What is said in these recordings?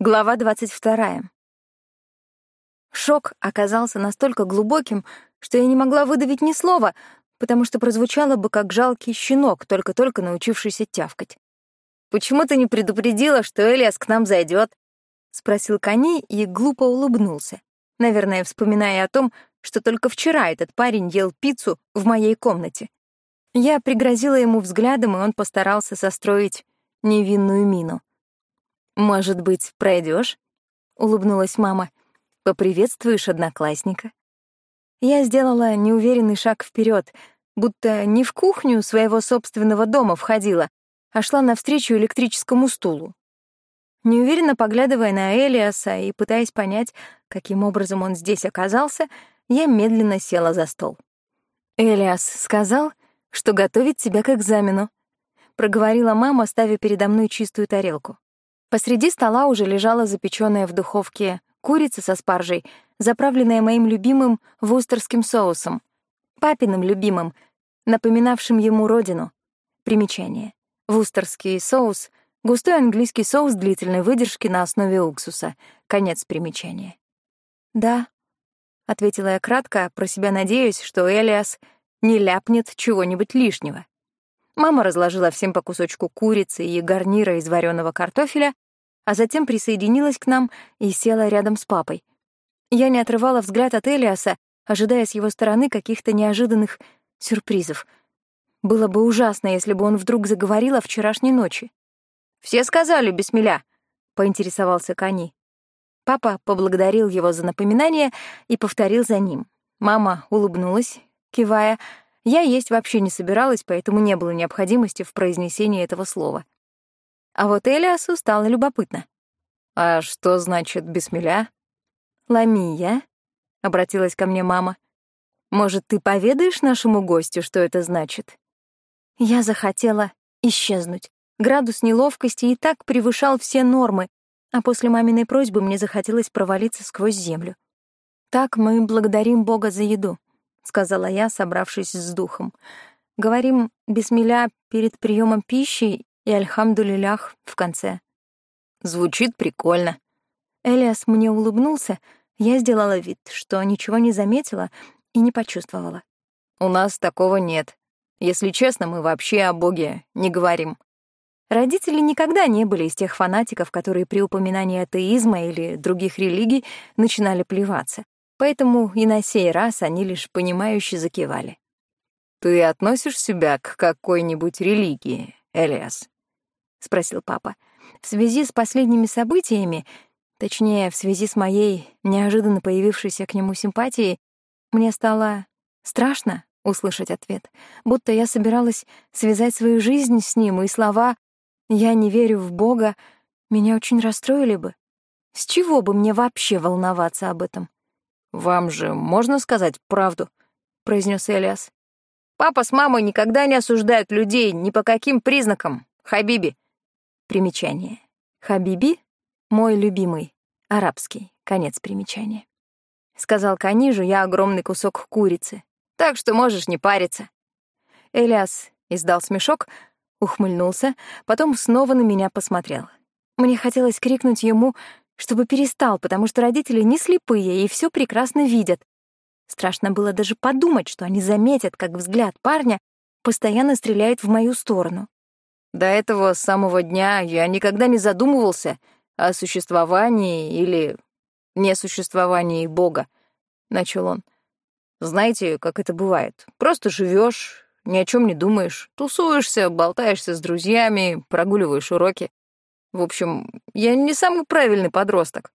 Глава 22. Шок оказался настолько глубоким, что я не могла выдавить ни слова, потому что прозвучало бы как жалкий щенок, только-только научившийся тявкать. «Почему ты не предупредила, что Элиас к нам зайдет? спросил Кани и глупо улыбнулся, наверное, вспоминая о том, что только вчера этот парень ел пиццу в моей комнате. Я пригрозила ему взглядом, и он постарался состроить невинную мину. «Может быть, пройдешь? улыбнулась мама. «Поприветствуешь одноклассника?» Я сделала неуверенный шаг вперед, будто не в кухню своего собственного дома входила, а шла навстречу электрическому стулу. Неуверенно поглядывая на Элиаса и пытаясь понять, каким образом он здесь оказался, я медленно села за стол. «Элиас сказал, что готовит тебя к экзамену», — проговорила мама, ставя передо мной чистую тарелку. Посреди стола уже лежала запеченная в духовке курица со спаржей, заправленная моим любимым вустерским соусом, папиным любимым, напоминавшим ему родину. Примечание. Вустерский соус — густой английский соус длительной выдержки на основе уксуса. Конец примечания. «Да», — ответила я кратко, про себя надеясь, что Элиас не ляпнет чего-нибудь лишнего. Мама разложила всем по кусочку курицы и гарнира из вареного картофеля, а затем присоединилась к нам и села рядом с папой. Я не отрывала взгляд от Элиаса, ожидая с его стороны каких-то неожиданных сюрпризов. Было бы ужасно, если бы он вдруг заговорил о вчерашней ночи. «Все сказали, Бесмеля», — поинтересовался Кани. Папа поблагодарил его за напоминание и повторил за ним. Мама улыбнулась, кивая. Я есть вообще не собиралась, поэтому не было необходимости в произнесении этого слова. А вот Элиасу стало любопытно. «А что значит бисмилля?» «Ламия», — обратилась ко мне мама. «Может, ты поведаешь нашему гостю, что это значит?» Я захотела исчезнуть. Градус неловкости и так превышал все нормы, а после маминой просьбы мне захотелось провалиться сквозь землю. «Так мы благодарим Бога за еду», — сказала я, собравшись с духом. «Говорим бисмилля перед приемом пищи и «Альхамдулилях» в конце. Звучит прикольно. Элиас мне улыбнулся, я сделала вид, что ничего не заметила и не почувствовала. «У нас такого нет. Если честно, мы вообще о Боге не говорим». Родители никогда не были из тех фанатиков, которые при упоминании атеизма или других религий начинали плеваться. Поэтому и на сей раз они лишь понимающе закивали. «Ты относишь себя к какой-нибудь религии, Элиас?» — спросил папа. «В связи с последними событиями, точнее, в связи с моей неожиданно появившейся к нему симпатией, мне стало страшно услышать ответ, будто я собиралась связать свою жизнь с ним, и слова «я не верю в Бога» меня очень расстроили бы. С чего бы мне вообще волноваться об этом? «Вам же можно сказать правду?» — произнес Элиас. «Папа с мамой никогда не осуждают людей ни по каким признакам, Хабиби. Примечание. Хабиби — мой любимый, арабский, конец примечания. Сказал Канижу я огромный кусок курицы. Так что можешь не париться. Элиас издал смешок, ухмыльнулся, потом снова на меня посмотрел. Мне хотелось крикнуть ему, чтобы перестал, потому что родители не слепые и все прекрасно видят. Страшно было даже подумать, что они заметят, как взгляд парня постоянно стреляет в мою сторону. До этого самого дня я никогда не задумывался о существовании или несуществовании Бога, — начал он. Знаете, как это бывает? Просто живешь, ни о чем не думаешь, тусуешься, болтаешься с друзьями, прогуливаешь уроки. В общем, я не самый правильный подросток.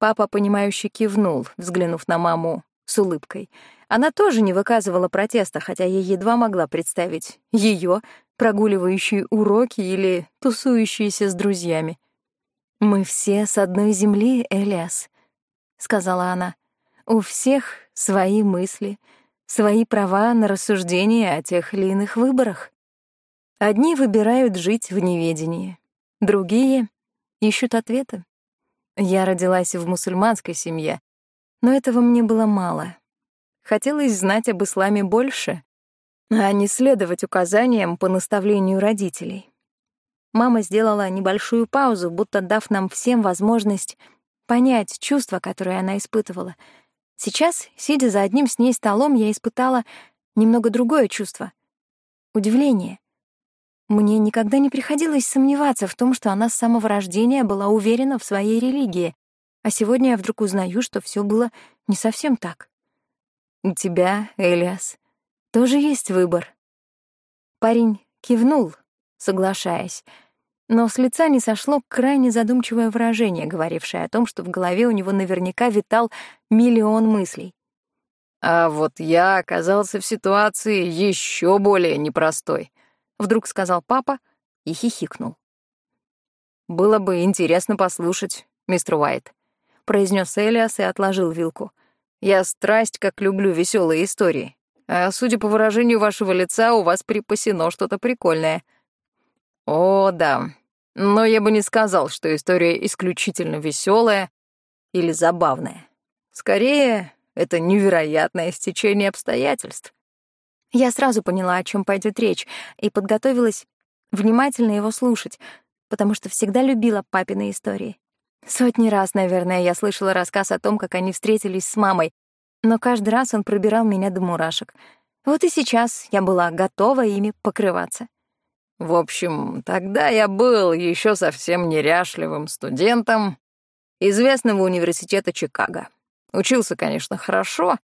Папа, понимающе кивнул, взглянув на маму с улыбкой. Она тоже не выказывала протеста, хотя я едва могла представить ее прогуливающие уроки или тусующиеся с друзьями. «Мы все с одной земли, Элиас», — сказала она. «У всех свои мысли, свои права на рассуждение о тех или иных выборах. Одни выбирают жить в неведении, другие ищут ответы. Я родилась в мусульманской семье, но этого мне было мало. Хотелось знать об исламе больше, а не следовать указаниям по наставлению родителей. Мама сделала небольшую паузу, будто дав нам всем возможность понять чувства, которые она испытывала. Сейчас, сидя за одним с ней столом, я испытала немного другое чувство — удивление. Мне никогда не приходилось сомневаться в том, что она с самого рождения была уверена в своей религии, а сегодня я вдруг узнаю, что все было не совсем так. «У тебя, Элиас, тоже есть выбор». Парень кивнул, соглашаясь, но с лица не сошло крайне задумчивое выражение, говорившее о том, что в голове у него наверняка витал миллион мыслей. «А вот я оказался в ситуации еще более непростой», — вдруг сказал папа и хихикнул. «Было бы интересно послушать, мистер Уайт», — произнес Элиас и отложил вилку. «Я страсть, как люблю веселые истории. А судя по выражению вашего лица, у вас припасено что-то прикольное». «О, да. Но я бы не сказал, что история исключительно веселая или забавная. Скорее, это невероятное стечение обстоятельств. Я сразу поняла, о чем пойдет речь, и подготовилась внимательно его слушать, потому что всегда любила папины истории. Сотни раз, наверное, я слышала рассказ о том, как они встретились с мамой, но каждый раз он пробирал меня до мурашек. Вот и сейчас я была готова ими покрываться. В общем, тогда я был еще совсем неряшливым студентом известного университета Чикаго. Учился, конечно, хорошо,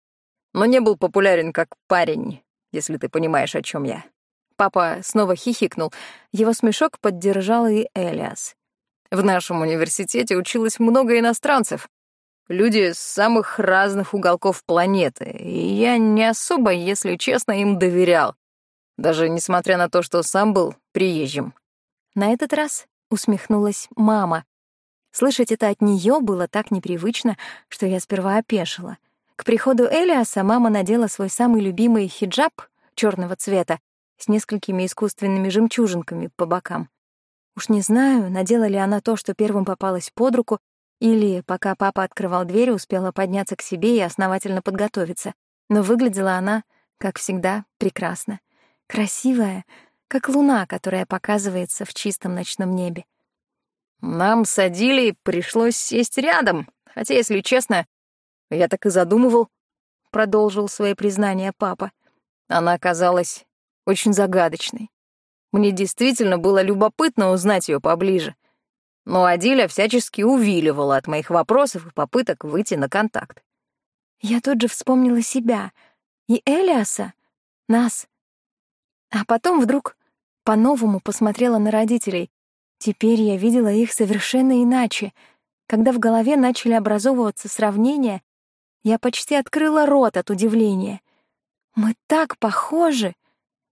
но не был популярен как парень, если ты понимаешь, о чем я. Папа снова хихикнул. Его смешок поддержал и Элиас. В нашем университете училось много иностранцев. Люди с самых разных уголков планеты, и я не особо, если честно, им доверял. Даже несмотря на то, что сам был приезжим. На этот раз усмехнулась мама. Слышать это от нее было так непривычно, что я сперва опешила. К приходу Элиаса мама надела свой самый любимый хиджаб черного цвета с несколькими искусственными жемчужинками по бокам. Уж не знаю, надела ли она то, что первым попалось под руку, или, пока папа открывал дверь, успела подняться к себе и основательно подготовиться. Но выглядела она, как всегда, прекрасно. Красивая, как луна, которая показывается в чистом ночном небе. Нам садили, пришлось сесть рядом, хотя, если честно, я так и задумывал, — продолжил свои признания папа. Она оказалась очень загадочной. Мне действительно было любопытно узнать ее поближе. Но Адиля всячески увиливала от моих вопросов и попыток выйти на контакт. Я тут же вспомнила себя и Элиаса, нас. А потом вдруг по-новому посмотрела на родителей. Теперь я видела их совершенно иначе. Когда в голове начали образовываться сравнения, я почти открыла рот от удивления. Мы так похожи.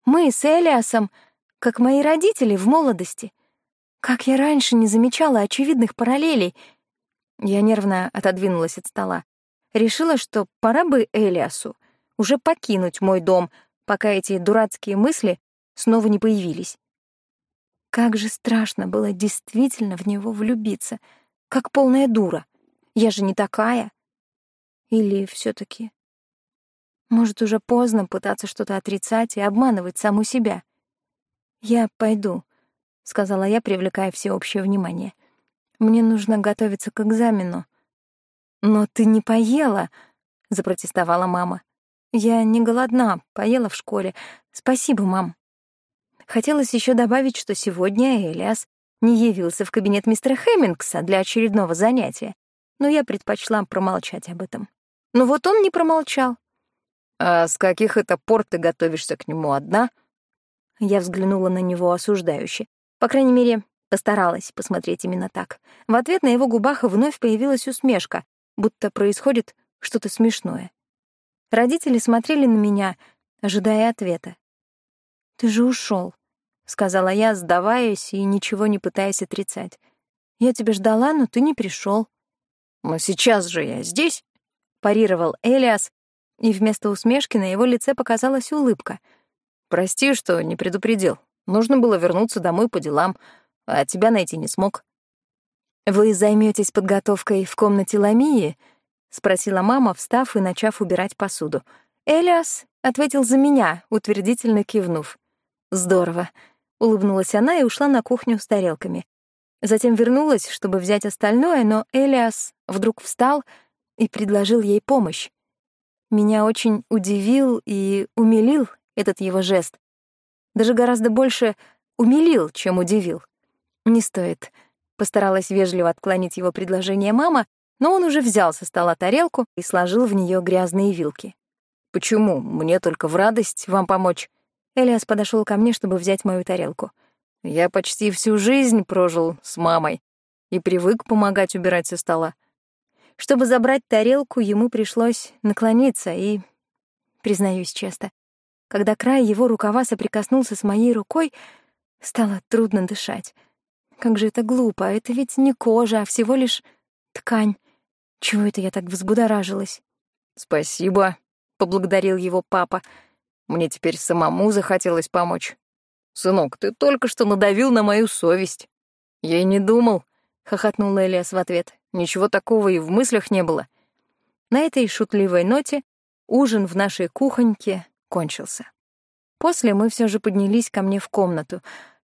Мы с Элиасом, как мои родители в молодости. Как я раньше не замечала очевидных параллелей. Я нервно отодвинулась от стола. Решила, что пора бы Элиасу уже покинуть мой дом, пока эти дурацкие мысли снова не появились. Как же страшно было действительно в него влюбиться, как полная дура. Я же не такая. Или все таки Может, уже поздно пытаться что-то отрицать и обманывать саму себя. «Я пойду», — сказала я, привлекая всеобщее внимание. «Мне нужно готовиться к экзамену». «Но ты не поела», — запротестовала мама. Я не голодна, поела в школе. Спасибо, мам. Хотелось еще добавить, что сегодня Элиас не явился в кабинет мистера Хэммингса для очередного занятия, но я предпочла промолчать об этом. Но вот он не промолчал. «А с каких это пор ты готовишься к нему одна?» Я взглянула на него осуждающе. По крайней мере, постаралась посмотреть именно так. В ответ на его губах вновь появилась усмешка, будто происходит что-то смешное. Родители смотрели на меня, ожидая ответа. «Ты же ушел, сказала я, сдаваясь и ничего не пытаясь отрицать. «Я тебя ждала, но ты не пришел. «Но сейчас же я здесь», — парировал Элиас, и вместо усмешки на его лице показалась улыбка. «Прости, что не предупредил. Нужно было вернуться домой по делам, а тебя найти не смог». «Вы займетесь подготовкой в комнате Ламии?» — спросила мама, встав и начав убирать посуду. Элиас ответил за меня, утвердительно кивнув. «Здорово. улыбнулась она и ушла на кухню с тарелками. Затем вернулась, чтобы взять остальное, но Элиас вдруг встал и предложил ей помощь. Меня очень удивил и умилил этот его жест. Даже гораздо больше умилил, чем удивил. «Не стоит», — постаралась вежливо отклонить его предложение мама, но он уже взял со стола тарелку и сложил в нее грязные вилки. «Почему? Мне только в радость вам помочь». Элиас подошел ко мне, чтобы взять мою тарелку. «Я почти всю жизнь прожил с мамой и привык помогать убирать со стола. Чтобы забрать тарелку, ему пришлось наклониться и, признаюсь честно, когда край его рукава соприкоснулся с моей рукой, стало трудно дышать. Как же это глупо, это ведь не кожа, а всего лишь ткань. Чего это я так взбудоражилась? «Спасибо», — поблагодарил его папа. «Мне теперь самому захотелось помочь. Сынок, ты только что надавил на мою совесть». «Я и не думал», — хохотнул Элиас в ответ. Ничего такого и в мыслях не было. На этой шутливой ноте ужин в нашей кухоньке кончился. После мы все же поднялись ко мне в комнату.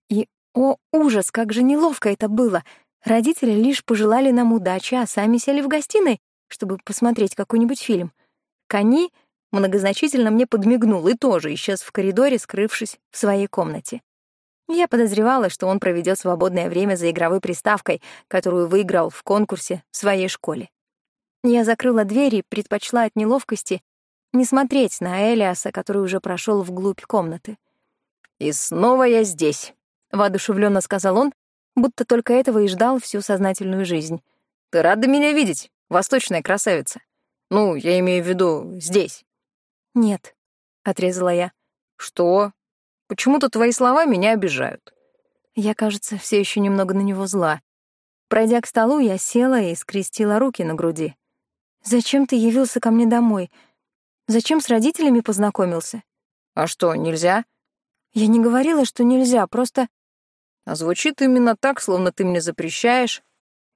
И, о, ужас, как же неловко это было! Родители лишь пожелали нам удачи, а сами сели в гостиной, чтобы посмотреть какой-нибудь фильм. Кани многозначительно мне подмигнул и тоже исчез в коридоре, скрывшись в своей комнате. Я подозревала, что он проведет свободное время за игровой приставкой, которую выиграл в конкурсе в своей школе. Я закрыла дверь и предпочла от неловкости не смотреть на Элиаса, который уже прошел вглубь комнаты. «И снова я здесь», — воодушевленно сказал он, будто только этого и ждал всю сознательную жизнь. «Ты рада меня видеть, восточная красавица? Ну, я имею в виду здесь». «Нет», — отрезала я. «Что? Почему-то твои слова меня обижают. Я, кажется, все еще немного на него зла. Пройдя к столу, я села и скрестила руки на груди. «Зачем ты явился ко мне домой? Зачем с родителями познакомился?» «А что, нельзя?» «Я не говорила, что нельзя, просто...» «А звучит именно так, словно ты мне запрещаешь».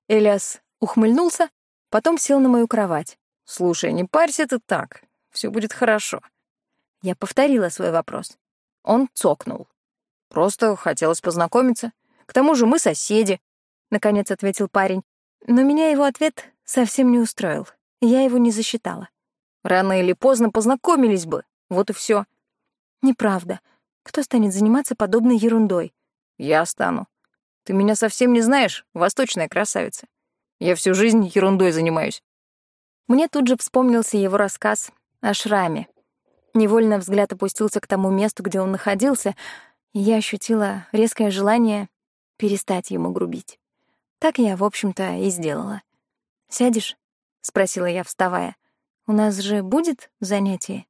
Элиас ухмыльнулся, потом сел на мою кровать. «Слушай, не парься ты так, все будет хорошо». Я повторила свой вопрос. Он цокнул. «Просто хотелось познакомиться. К тому же мы соседи», — наконец ответил парень. Но меня его ответ совсем не устроил. Я его не засчитала. «Рано или поздно познакомились бы. Вот и все. «Неправда. Кто станет заниматься подобной ерундой?» «Я стану. Ты меня совсем не знаешь, восточная красавица. Я всю жизнь ерундой занимаюсь». Мне тут же вспомнился его рассказ о шраме, Невольно взгляд опустился к тому месту, где он находился, и я ощутила резкое желание перестать ему грубить. Так я, в общем-то, и сделала. «Сядешь?» — спросила я, вставая. «У нас же будет занятие?»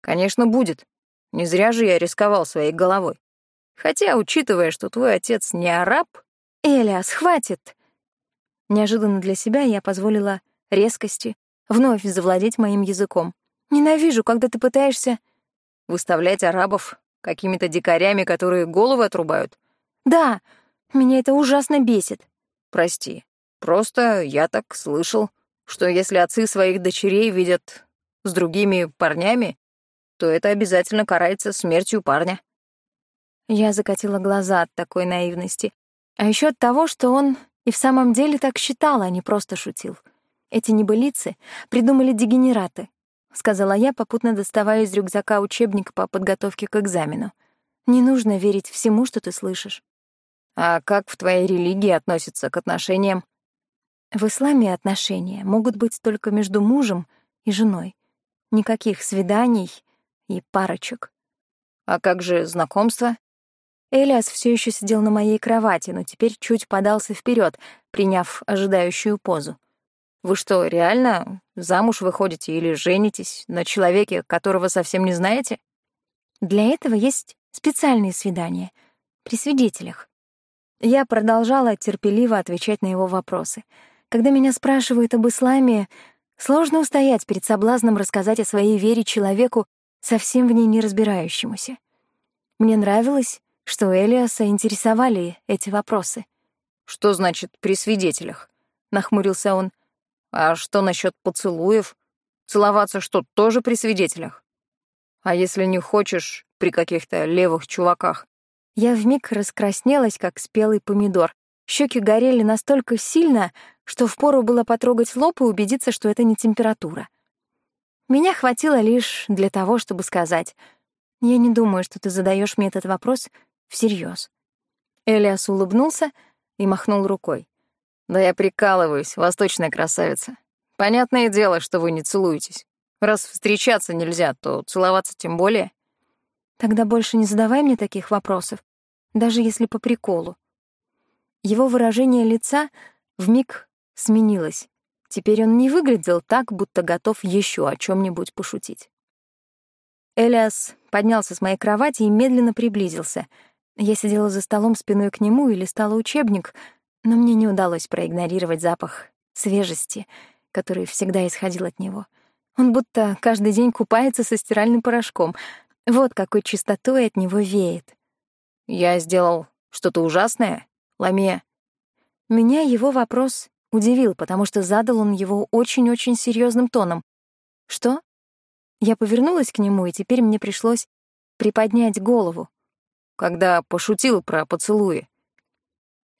«Конечно, будет. Не зря же я рисковал своей головой. Хотя, учитывая, что твой отец не араб...» «Элиас, хватит!» Неожиданно для себя я позволила резкости вновь завладеть моим языком. Ненавижу, когда ты пытаешься выставлять арабов какими-то дикарями, которые головы отрубают. Да, меня это ужасно бесит. Прости. Просто я так слышал, что если отцы своих дочерей видят с другими парнями, то это обязательно карается смертью парня. Я закатила глаза от такой наивности. А еще от того, что он и в самом деле так считал, а не просто шутил. Эти небылицы придумали дегенераты, — сказала я, попутно доставая из рюкзака учебник по подготовке к экзамену. «Не нужно верить всему, что ты слышишь». «А как в твоей религии относятся к отношениям?» В исламе отношения могут быть только между мужем и женой. Никаких свиданий и парочек. А как же знакомство? Элиас все еще сидел на моей кровати, но теперь чуть подался вперед, приняв ожидающую позу. Вы что, реально замуж выходите или женитесь на человеке, которого совсем не знаете? Для этого есть специальные свидания при свидетелях. Я продолжала терпеливо отвечать на его вопросы. Когда меня спрашивают об исламе, сложно устоять перед соблазном рассказать о своей вере человеку, совсем в ней не разбирающемуся. Мне нравилось, что Элиаса интересовали эти вопросы. «Что значит «при свидетелях»?» — нахмурился он. А что насчет поцелуев? Целоваться что, тоже при свидетелях? А если не хочешь, при каких-то левых чуваках? Я вмиг раскраснелась, как спелый помидор. Щеки горели настолько сильно, что впору было потрогать лоб и убедиться, что это не температура. Меня хватило лишь для того, чтобы сказать, «Я не думаю, что ты задаешь мне этот вопрос всерьез. Элиас улыбнулся и махнул рукой. «Да я прикалываюсь, восточная красавица. Понятное дело, что вы не целуетесь. Раз встречаться нельзя, то целоваться тем более». «Тогда больше не задавай мне таких вопросов, даже если по приколу». Его выражение лица вмиг сменилось. Теперь он не выглядел так, будто готов еще о чем нибудь пошутить. Элиас поднялся с моей кровати и медленно приблизился. Я сидела за столом спиной к нему и листала учебник, но мне не удалось проигнорировать запах свежести, который всегда исходил от него. Он будто каждый день купается со стиральным порошком. Вот какой чистотой от него веет. «Я сделал что-то ужасное, Ламия?» Меня его вопрос удивил, потому что задал он его очень-очень серьезным тоном. «Что?» Я повернулась к нему, и теперь мне пришлось приподнять голову. Когда пошутил про поцелуи.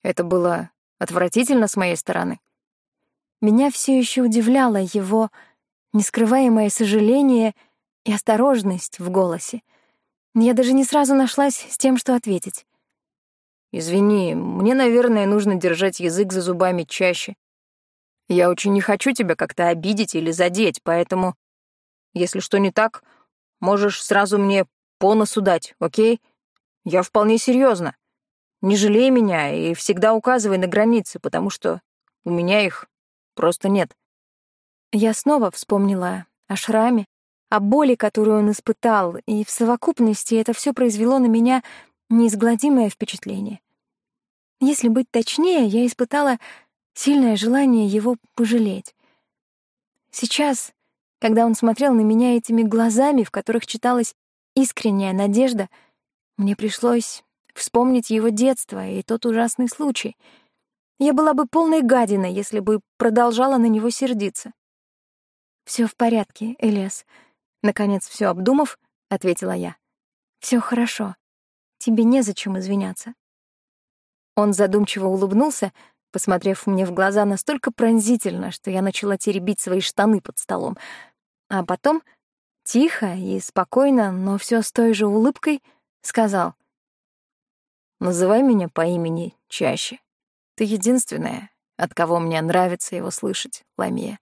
Это было отвратительно с моей стороны. Меня все еще удивляло его нескрываемое сожаление и осторожность в голосе. Я даже не сразу нашлась с тем, что ответить. «Извини, мне, наверное, нужно держать язык за зубами чаще. Я очень не хочу тебя как-то обидеть или задеть, поэтому если что не так, можешь сразу мне по носу дать, окей? Я вполне серьезно. Не жалей меня и всегда указывай на границы, потому что у меня их просто нет. Я снова вспомнила о шраме, о боли, которую он испытал, и в совокупности это все произвело на меня неизгладимое впечатление. Если быть точнее, я испытала сильное желание его пожалеть. Сейчас, когда он смотрел на меня этими глазами, в которых читалась искренняя надежда, мне пришлось вспомнить его детство и тот ужасный случай. Я была бы полной гадиной, если бы продолжала на него сердиться. Все в порядке, Элиас. Наконец, все обдумав, ответила я. Все хорошо. Тебе незачем извиняться. Он задумчиво улыбнулся, посмотрев мне в глаза настолько пронзительно, что я начала теребить свои штаны под столом, а потом тихо и спокойно, но все с той же улыбкой, сказал. «Называй меня по имени чаще. Ты единственная, от кого мне нравится его слышать, Ламия».